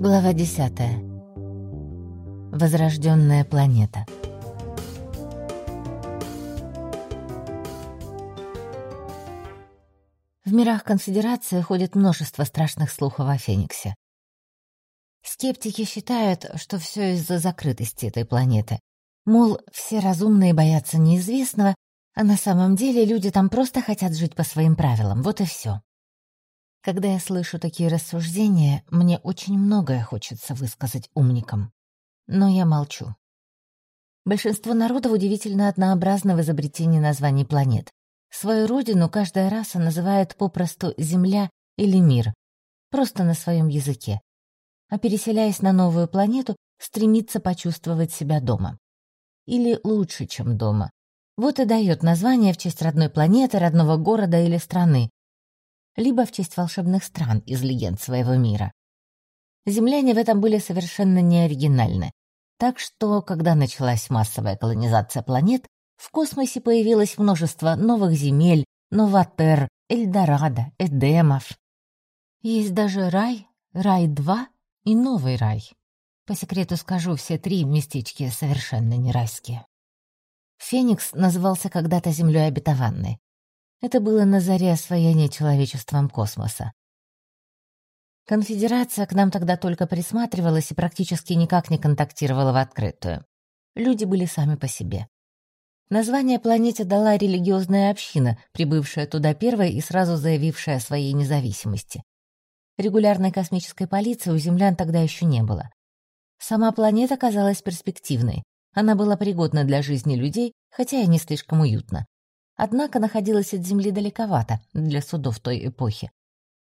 Глава 10. Возрожденная планета. В мирах Конфедерации ходит множество страшных слухов о Фениксе. Скептики считают, что все из-за закрытости этой планеты. Мол, все разумные боятся неизвестного, а на самом деле люди там просто хотят жить по своим правилам, вот и все. Когда я слышу такие рассуждения, мне очень многое хочется высказать умникам. Но я молчу. Большинство народов удивительно однообразно в изобретении названий планет. Свою родину каждая раса называет попросту «Земля» или «Мир», просто на своем языке. А переселяясь на новую планету, стремится почувствовать себя дома. Или лучше, чем дома. Вот и дает название в честь родной планеты, родного города или страны, либо в честь волшебных стран из легенд своего мира. Земляне в этом были совершенно неоригинальны. Так что, когда началась массовая колонизация планет, в космосе появилось множество новых земель, Новатер, Эльдорадо, Эдемов. Есть даже рай, рай-2 и новый рай. По секрету скажу, все три местечки совершенно не райские. Феникс назывался когда-то землей обетованной, это было на заре освоения человечеством космоса. Конфедерация к нам тогда только присматривалась и практически никак не контактировала в открытую. Люди были сами по себе. Название планете дала религиозная община, прибывшая туда первой и сразу заявившая о своей независимости. Регулярной космической полиции у землян тогда еще не было. Сама планета казалась перспективной. Она была пригодна для жизни людей, хотя и не слишком уютна однако находилась от Земли далековато для судов той эпохи.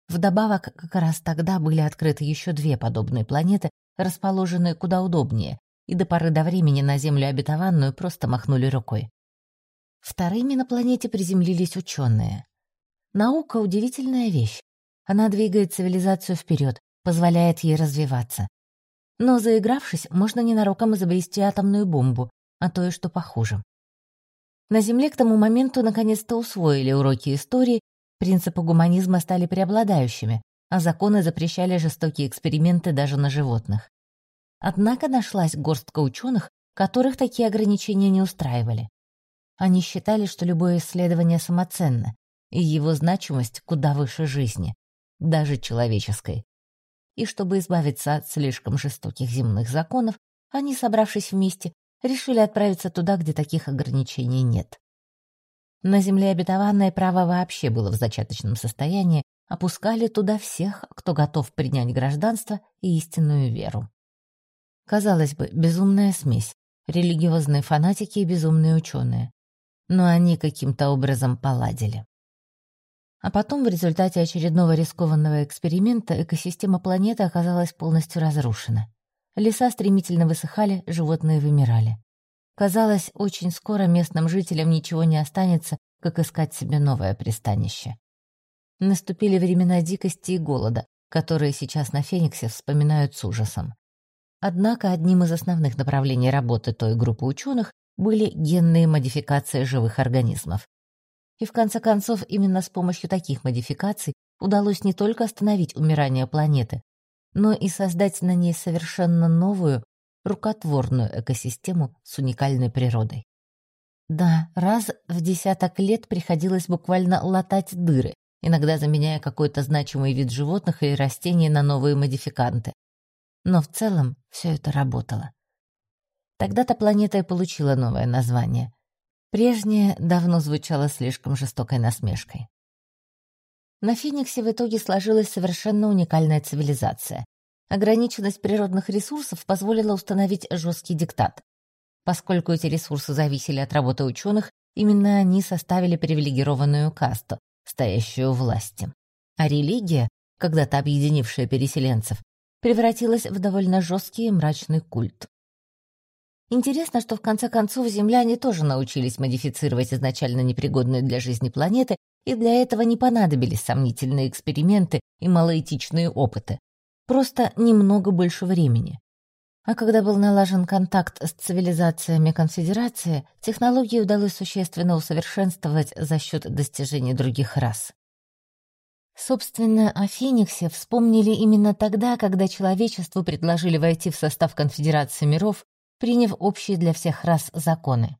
Вдобавок, как раз тогда были открыты еще две подобные планеты, расположенные куда удобнее, и до поры до времени на Землю обетованную просто махнули рукой. Вторыми на планете приземлились ученые. Наука — удивительная вещь. Она двигает цивилизацию вперед, позволяет ей развиваться. Но заигравшись, можно ненароком изобрести атомную бомбу, а то и что похуже. На Земле к тому моменту наконец-то усвоили уроки истории, принципы гуманизма стали преобладающими, а законы запрещали жестокие эксперименты даже на животных. Однако нашлась горстка ученых, которых такие ограничения не устраивали. Они считали, что любое исследование самоценно, и его значимость куда выше жизни, даже человеческой. И чтобы избавиться от слишком жестоких земных законов, они, собравшись вместе, решили отправиться туда, где таких ограничений нет. На земле обетованное право вообще было в зачаточном состоянии, опускали туда всех, кто готов принять гражданство и истинную веру. Казалось бы, безумная смесь, религиозные фанатики и безумные ученые. Но они каким-то образом поладили. А потом, в результате очередного рискованного эксперимента, экосистема планеты оказалась полностью разрушена. Леса стремительно высыхали, животные вымирали. Казалось, очень скоро местным жителям ничего не останется, как искать себе новое пристанище. Наступили времена дикости и голода, которые сейчас на Фениксе вспоминают с ужасом. Однако одним из основных направлений работы той группы ученых были генные модификации живых организмов. И в конце концов, именно с помощью таких модификаций удалось не только остановить умирание планеты, но и создать на ней совершенно новую, рукотворную экосистему с уникальной природой. Да, раз в десяток лет приходилось буквально латать дыры, иногда заменяя какой-то значимый вид животных или растений на новые модификанты. Но в целом все это работало. Тогда-то планета и получила новое название. Прежнее давно звучало слишком жестокой насмешкой. На Фениксе в итоге сложилась совершенно уникальная цивилизация. Ограниченность природных ресурсов позволила установить жесткий диктат. Поскольку эти ресурсы зависели от работы ученых, именно они составили привилегированную касту, стоящую у власти. А религия, когда-то объединившая переселенцев, превратилась в довольно жесткий и мрачный культ. Интересно, что в конце концов земляне тоже научились модифицировать изначально непригодные для жизни планеты и для этого не понадобились сомнительные эксперименты и малоэтичные опыты. Просто немного больше времени. А когда был налажен контакт с цивилизациями конфедерации, технологии удалось существенно усовершенствовать за счет достижений других рас. Собственно, о Фениксе вспомнили именно тогда, когда человечеству предложили войти в состав Конфедерации миров, приняв общие для всех рас законы.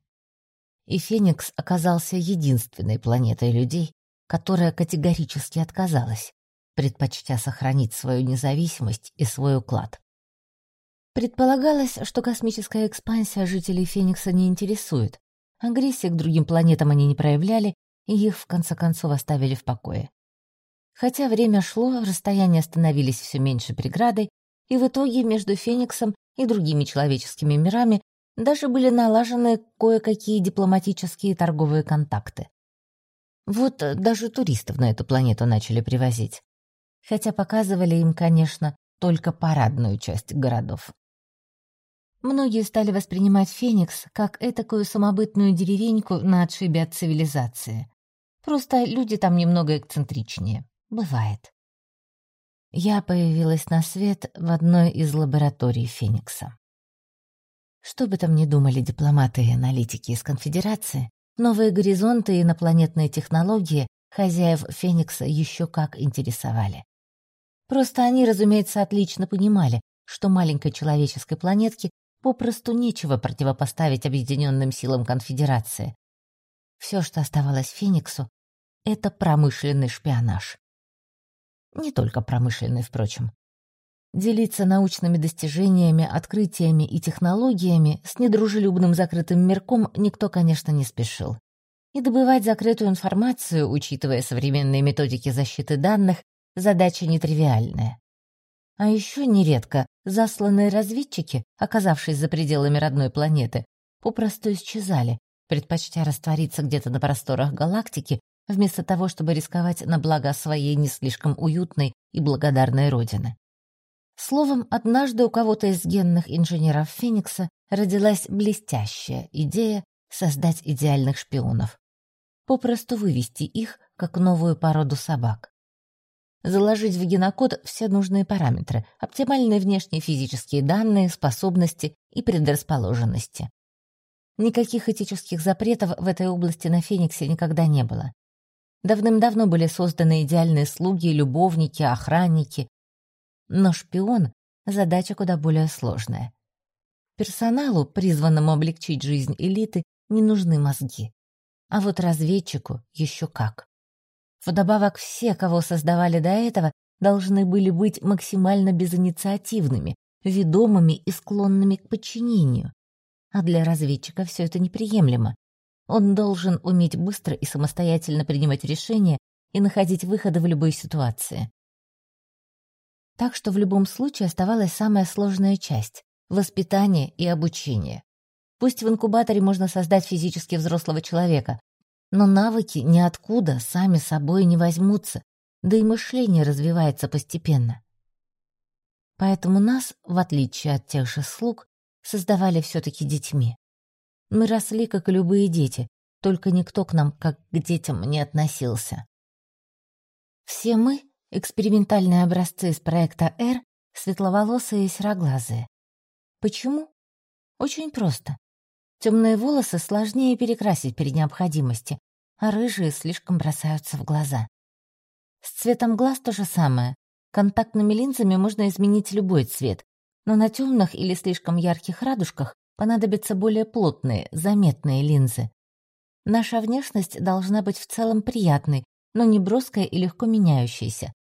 И Феникс оказался единственной планетой людей, которая категорически отказалась, предпочтя сохранить свою независимость и свой уклад. Предполагалось, что космическая экспансия жителей Феникса не интересует, агрессии к другим планетам они не проявляли, и их в конце концов оставили в покое. Хотя время шло, расстояния становились все меньше преградой, и в итоге между Фениксом и другими человеческими мирами даже были налажены кое-какие дипломатические торговые контакты. Вот даже туристов на эту планету начали привозить. Хотя показывали им, конечно, только парадную часть городов. Многие стали воспринимать Феникс как этакую самобытную деревеньку на отшибе от цивилизации. Просто люди там немного эксцентричнее. Бывает. Я появилась на свет в одной из лабораторий Феникса. Что бы там ни думали дипломаты и аналитики из Конфедерации, новые горизонты и инопланетные технологии хозяев Феникса еще как интересовали. Просто они, разумеется, отлично понимали, что маленькой человеческой планетке попросту нечего противопоставить объединенным силам конфедерации. Все, что оставалось Фениксу, это промышленный шпионаж. Не только промышленный, впрочем. Делиться научными достижениями, открытиями и технологиями с недружелюбным закрытым мирком никто, конечно, не спешил. И добывать закрытую информацию, учитывая современные методики защиты данных, задача нетривиальная. А еще нередко засланные разведчики, оказавшись за пределами родной планеты, попросту исчезали, предпочтя раствориться где-то на просторах галактики, вместо того, чтобы рисковать на благо своей не слишком уютной и благодарной родины. Словом, однажды у кого-то из генных инженеров Феникса родилась блестящая идея создать идеальных шпионов. Попросту вывести их, как новую породу собак заложить в генокод все нужные параметры, оптимальные внешние физические данные, способности и предрасположенности. Никаких этических запретов в этой области на Фениксе никогда не было. Давным-давно были созданы идеальные слуги, любовники, охранники. Но шпион — задача куда более сложная. Персоналу, призванному облегчить жизнь элиты, не нужны мозги. А вот разведчику еще как. Вдобавок все, кого создавали до этого, должны были быть максимально безинициативными, ведомыми и склонными к подчинению. А для разведчика все это неприемлемо. Он должен уметь быстро и самостоятельно принимать решения и находить выходы в любой ситуации. Так что в любом случае оставалась самая сложная часть — воспитание и обучение. Пусть в инкубаторе можно создать физически взрослого человека, но навыки ниоткуда сами собой не возьмутся, да и мышление развивается постепенно. Поэтому нас, в отличие от тех же слуг, создавали все-таки детьми. Мы росли, как любые дети, только никто к нам как к детям не относился. Все мы — экспериментальные образцы из проекта «Р», светловолосые и сероглазые. Почему? Очень просто. Темные волосы сложнее перекрасить при необходимости, а рыжие слишком бросаются в глаза. С цветом глаз то же самое. Контактными линзами можно изменить любой цвет, но на темных или слишком ярких радужках понадобятся более плотные, заметные линзы. Наша внешность должна быть в целом приятной, но не броская и легко меняющейся.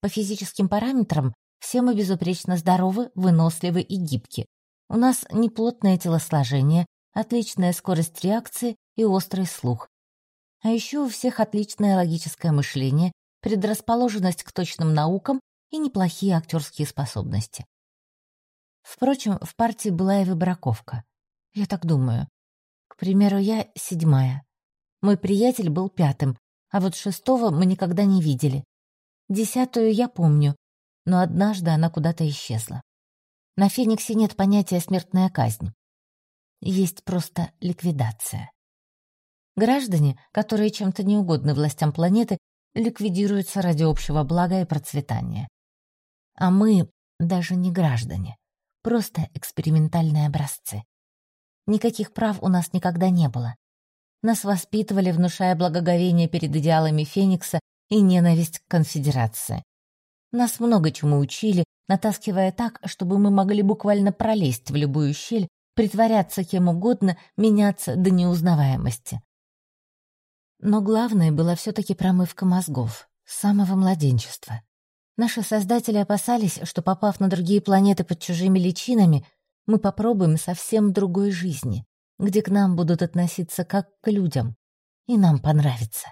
По физическим параметрам все мы безупречно здоровы, выносливы и гибки. У нас неплотное телосложение, отличная скорость реакции и острый слух. А еще у всех отличное логическое мышление, предрасположенность к точным наукам и неплохие актерские способности. Впрочем, в партии была и выбраковка. Я так думаю. К примеру, я седьмая. Мой приятель был пятым, а вот шестого мы никогда не видели. Десятую я помню, но однажды она куда-то исчезла. На Фениксе нет понятия «смертная казнь». Есть просто ликвидация. Граждане, которые чем-то не угодны властям планеты, ликвидируются ради общего блага и процветания. А мы даже не граждане, просто экспериментальные образцы. Никаких прав у нас никогда не было. Нас воспитывали, внушая благоговение перед идеалами Феникса и ненависть к конфедерации. Нас много чему учили, натаскивая так, чтобы мы могли буквально пролезть в любую щель, притворяться кем угодно, меняться до неузнаваемости. Но главное была все-таки промывка мозгов с самого младенчества. Наши создатели опасались, что, попав на другие планеты под чужими личинами, мы попробуем совсем другой жизни, где к нам будут относиться как к людям, и нам понравится.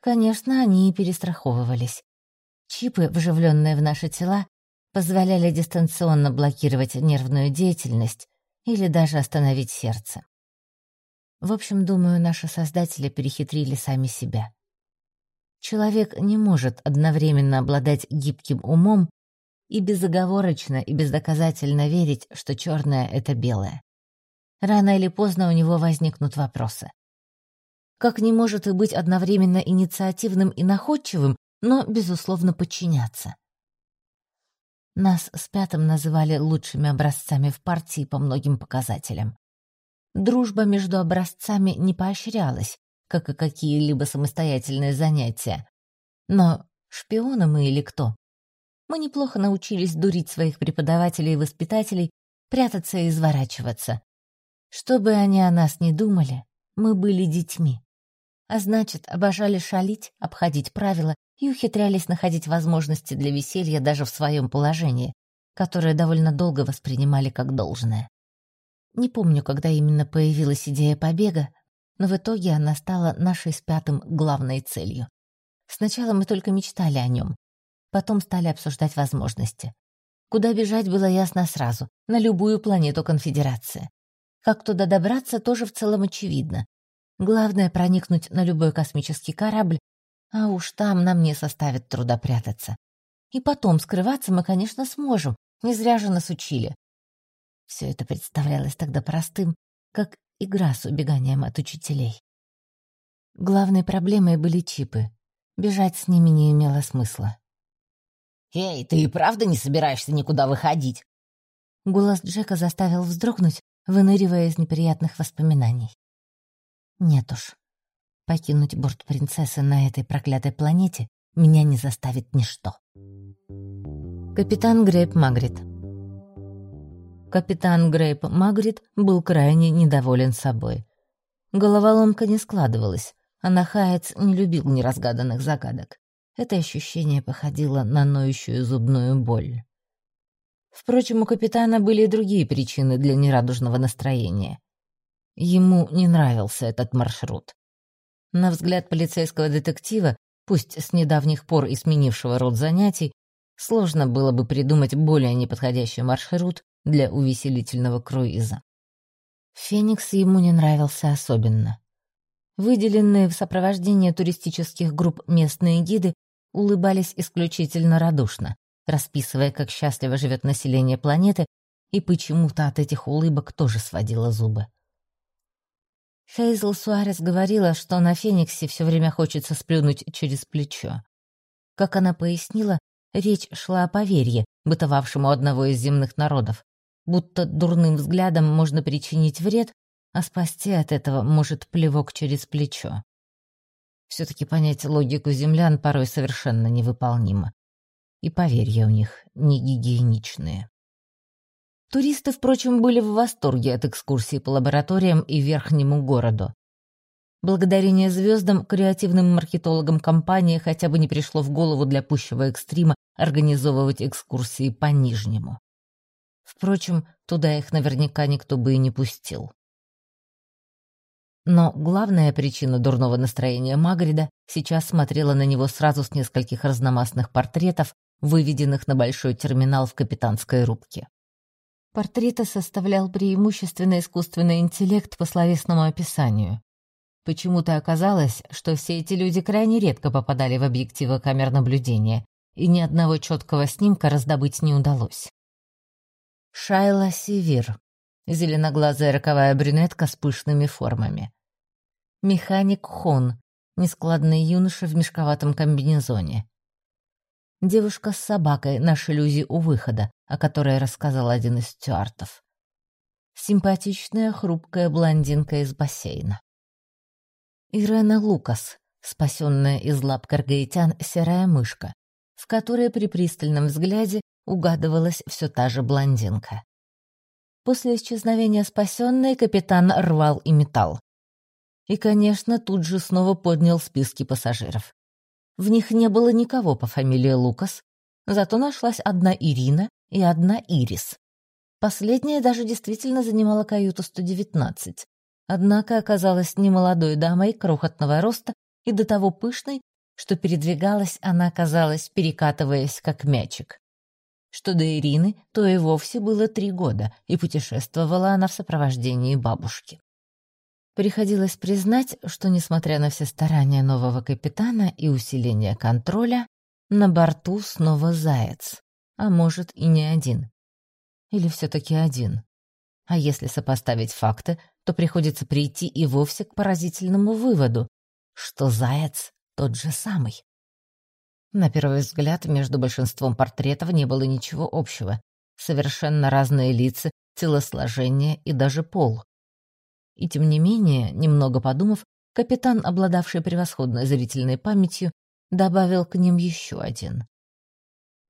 Конечно, они и перестраховывались. Чипы, вживленные в наши тела, позволяли дистанционно блокировать нервную деятельность или даже остановить сердце. В общем, думаю, наши создатели перехитрили сами себя. Человек не может одновременно обладать гибким умом и безоговорочно и бездоказательно верить, что черное — это белое. Рано или поздно у него возникнут вопросы. Как не может и быть одновременно инициативным и находчивым, но, безусловно, подчиняться? Нас с Пятым называли лучшими образцами в партии по многим показателям. Дружба между образцами не поощрялась, как и какие-либо самостоятельные занятия. Но шпионы мы или кто? Мы неплохо научились дурить своих преподавателей и воспитателей, прятаться и изворачиваться. Что бы они о нас ни думали, мы были детьми. А значит, обожали шалить, обходить правила и ухитрялись находить возможности для веселья даже в своем положении, которое довольно долго воспринимали как должное. Не помню, когда именно появилась идея побега, но в итоге она стала нашей с пятым главной целью. Сначала мы только мечтали о нем, потом стали обсуждать возможности. Куда бежать было ясно сразу, на любую планету Конфедерации. Как туда добраться, тоже в целом очевидно. Главное — проникнуть на любой космический корабль, а уж там нам не составит труда прятаться. И потом скрываться мы, конечно, сможем, не зря же нас учили. Все это представлялось тогда простым, как игра с убеганием от учителей. Главной проблемой были чипы. Бежать с ними не имело смысла. «Эй, ты и правда не собираешься никуда выходить?» Голос Джека заставил вздрогнуть, выныривая из неприятных воспоминаний. Нет уж. Покинуть борт принцессы на этой проклятой планете меня не заставит ничто. Капитан Грейп Магрит Капитан Грейп Магрит был крайне недоволен собой. Головоломка не складывалась, а Нахаец не любил неразгаданных загадок. Это ощущение походило на ноющую зубную боль. Впрочем, у капитана были и другие причины для нерадужного настроения. Ему не нравился этот маршрут. На взгляд полицейского детектива, пусть с недавних пор и сменившего род занятий, сложно было бы придумать более неподходящий маршрут для увеселительного круиза. Феникс ему не нравился особенно. Выделенные в сопровождении туристических групп местные гиды улыбались исключительно радушно, расписывая, как счастливо живет население планеты, и почему-то от этих улыбок тоже сводило зубы. Хейзл Суарес говорила, что на Фениксе все время хочется сплюнуть через плечо. Как она пояснила, речь шла о поверье, бытовавшему одного из земных народов, будто дурным взглядом можно причинить вред, а спасти от этого может плевок через плечо. Все-таки понять логику землян порой совершенно невыполнимо. И поверья у них не гигиеничные. Туристы, впрочем, были в восторге от экскурсии по лабораториям и верхнему городу. Благодарение звездам, креативным маркетологам компании хотя бы не пришло в голову для пущего экстрима организовывать экскурсии по Нижнему. Впрочем, туда их наверняка никто бы и не пустил. Но главная причина дурного настроения Магрида сейчас смотрела на него сразу с нескольких разномастных портретов, выведенных на большой терминал в капитанской рубке. Портреты составлял преимущественно искусственный интеллект по словесному описанию. Почему-то оказалось, что все эти люди крайне редко попадали в объективы камер наблюдения, и ни одного четкого снимка раздобыть не удалось. Шайла Севир. Зеленоглазая роковая брюнетка с пышными формами. Механик Хон. Нескладный юноша в мешковатом комбинезоне. Девушка с собакой на шлюзе у выхода, о которой рассказал один из стюартов. Симпатичная хрупкая блондинка из бассейна. Ирена Лукас, спасенная из лап каргаитян серая мышка, в которой при пристальном взгляде угадывалась все та же блондинка. После исчезновения спасенной капитан рвал и металл. И, конечно, тут же снова поднял списки пассажиров. В них не было никого по фамилии Лукас, зато нашлась одна Ирина и одна Ирис. Последняя даже действительно занимала каюту 119, однако оказалась немолодой дамой крохотного роста и до того пышной, что передвигалась она, казалось, перекатываясь как мячик. Что до Ирины, то и вовсе было три года, и путешествовала она в сопровождении бабушки. Приходилось признать, что, несмотря на все старания нового капитана и усиление контроля, на борту снова заяц, а может и не один. Или все-таки один. А если сопоставить факты, то приходится прийти и вовсе к поразительному выводу, что заяц тот же самый. На первый взгляд между большинством портретов не было ничего общего. Совершенно разные лица, телосложение и даже пол. И тем не менее, немного подумав, капитан, обладавший превосходной зрительной памятью, добавил к ним еще один.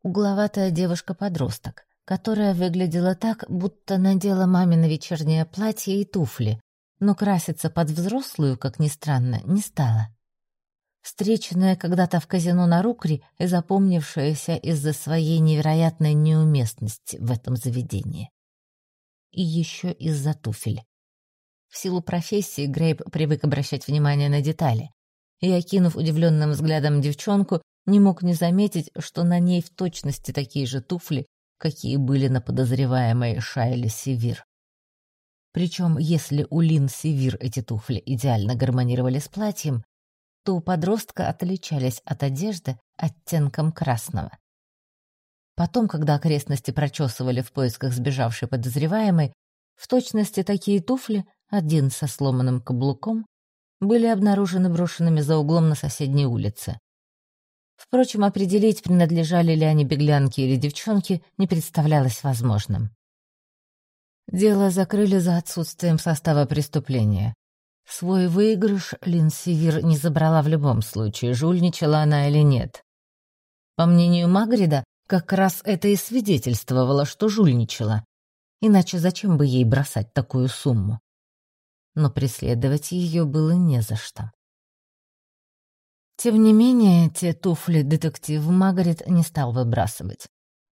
Угловатая девушка-подросток, которая выглядела так, будто надела мамино вечернее платье и туфли, но краситься под взрослую, как ни странно, не стала. Встреченная когда-то в казино на Рукре и запомнившаяся из-за своей невероятной неуместности в этом заведении. И еще из-за туфель. В силу профессии Грейп привык обращать внимание на детали, и, окинув удивленным взглядом девчонку, не мог не заметить, что на ней в точности такие же туфли, какие были на подозреваемой Шайле Севир. Причем, если у Лин Севир эти туфли идеально гармонировали с платьем, то у подростка отличались от одежды оттенком красного. Потом, когда окрестности прочесывали в поисках сбежавшей подозреваемой, в точности такие туфли, один со сломанным каблуком, были обнаружены брошенными за углом на соседней улице. Впрочем, определить, принадлежали ли они беглянке или девчонке, не представлялось возможным. Дело закрыли за отсутствием состава преступления. Свой выигрыш Лин Сивир не забрала в любом случае, жульничала она или нет. По мнению Магрида, как раз это и свидетельствовало, что жульничала. Иначе зачем бы ей бросать такую сумму? Но преследовать ее было не за что. Тем не менее, те туфли детектив Магрит не стал выбрасывать.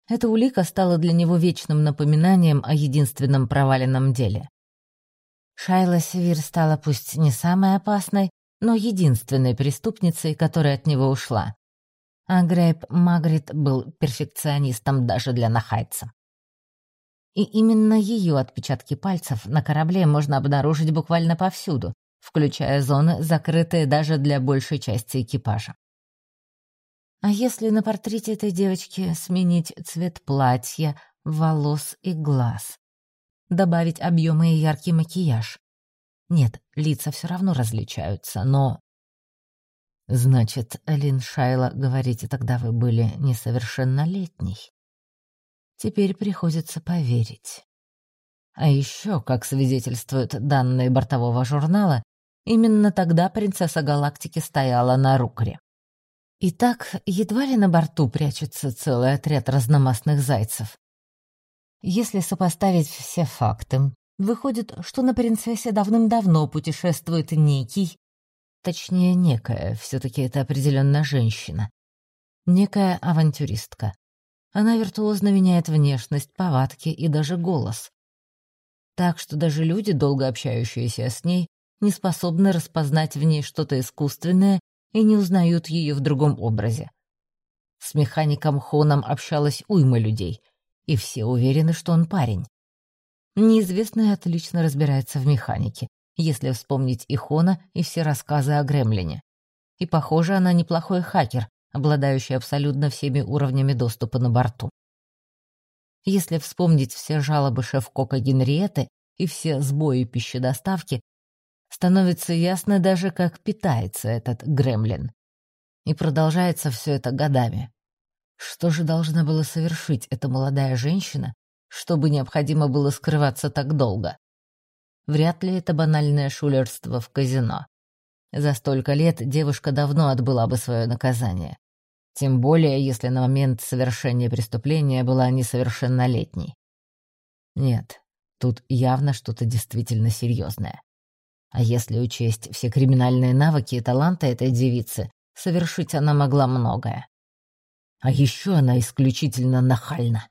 Эта улика стала для него вечным напоминанием о единственном проваленном деле. Шайла Севир стала пусть не самой опасной, но единственной преступницей, которая от него ушла. А Грейп Магрит был перфекционистом даже для нахайца. И именно ее отпечатки пальцев на корабле можно обнаружить буквально повсюду, включая зоны, закрытые даже для большей части экипажа. А если на портрете этой девочки сменить цвет платья, волос и глаз? Добавить объемы и яркий макияж? Нет, лица все равно различаются, но... Значит, Лин Шайла, говорите, тогда вы были несовершеннолетней. Теперь приходится поверить. А еще, как свидетельствуют данные бортового журнала, Именно тогда принцесса галактики стояла на рукре. Итак, едва ли на борту прячется целый отряд разномастных зайцев. Если сопоставить все факты, выходит, что на принцессе давным-давно путешествует некий, точнее, некая, все-таки это определенно женщина, некая авантюристка. Она виртуозно меняет внешность, повадки и даже голос. Так что даже люди, долго общающиеся с ней, не способны распознать в ней что-то искусственное и не узнают ее в другом образе. С механиком Хоном общалась уйма людей, и все уверены, что он парень. Неизвестная отлично разбирается в механике, если вспомнить и Хона, и все рассказы о Гремлине. И, похоже, она неплохой хакер, обладающий абсолютно всеми уровнями доступа на борту. Если вспомнить все жалобы шеф-кока Генриеты и все сбои пищедоставки, становится ясно даже, как питается этот гремлин. И продолжается все это годами. Что же должна была совершить эта молодая женщина, чтобы необходимо было скрываться так долго? Вряд ли это банальное шулерство в казино. За столько лет девушка давно отбыла бы свое наказание. Тем более, если на момент совершения преступления была несовершеннолетней. Нет, тут явно что-то действительно серьезное. А если учесть все криминальные навыки и таланты этой девицы, совершить она могла многое. А еще она исключительно нахальна.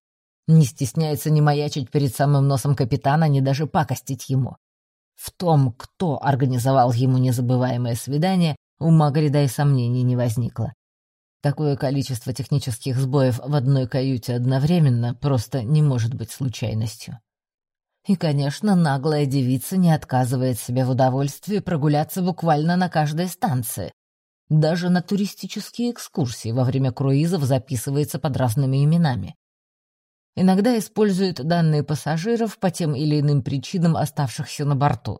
Не стесняется ни маячить перед самым носом капитана, ни даже пакостить ему. В том, кто организовал ему незабываемое свидание, у Магрида и сомнений не возникло. Такое количество технических сбоев в одной каюте одновременно просто не может быть случайностью. И, конечно, наглая девица не отказывает себе в удовольствии прогуляться буквально на каждой станции. Даже на туристические экскурсии во время круизов записывается под разными именами. Иногда используют данные пассажиров по тем или иным причинам оставшихся на борту.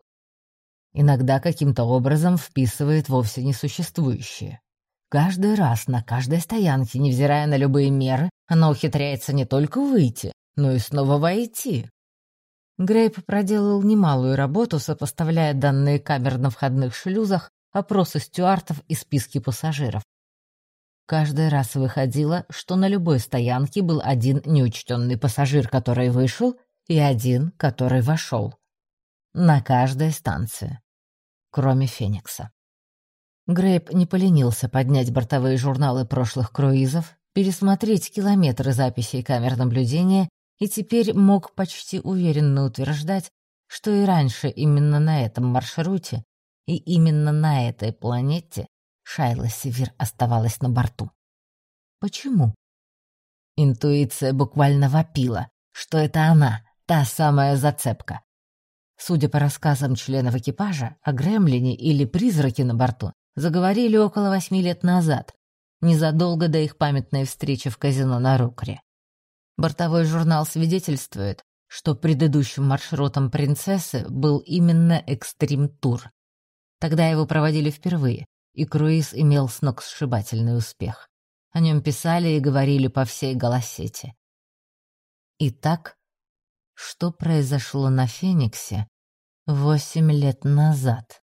Иногда каким-то образом вписывает вовсе несуществующие. Каждый раз на каждой стоянке, невзирая на любые меры, она ухитряется не только выйти, но и снова войти. Грейп проделал немалую работу, сопоставляя данные камер на входных шлюзах, опросы стюартов и списки пассажиров. Каждый раз выходило, что на любой стоянке был один неучтенный пассажир, который вышел, и один, который вошел. На каждой станции. Кроме Феникса. Грейп не поленился поднять бортовые журналы прошлых круизов, пересмотреть километры записей камер наблюдения и теперь мог почти уверенно утверждать, что и раньше именно на этом маршруте и именно на этой планете Шайла Севир оставалась на борту. Почему? Интуиция буквально вопила, что это она, та самая зацепка. Судя по рассказам членов экипажа, о гремлине или призраке на борту заговорили около восьми лет назад, незадолго до их памятной встречи в казино на Рукре. Бортовой журнал свидетельствует, что предыдущим маршрутом принцессы был именно экстрим-тур. Тогда его проводили впервые, и круиз имел сногсшибательный успех. О нем писали и говорили по всей Голосете. Итак, что произошло на Фениксе восемь лет назад?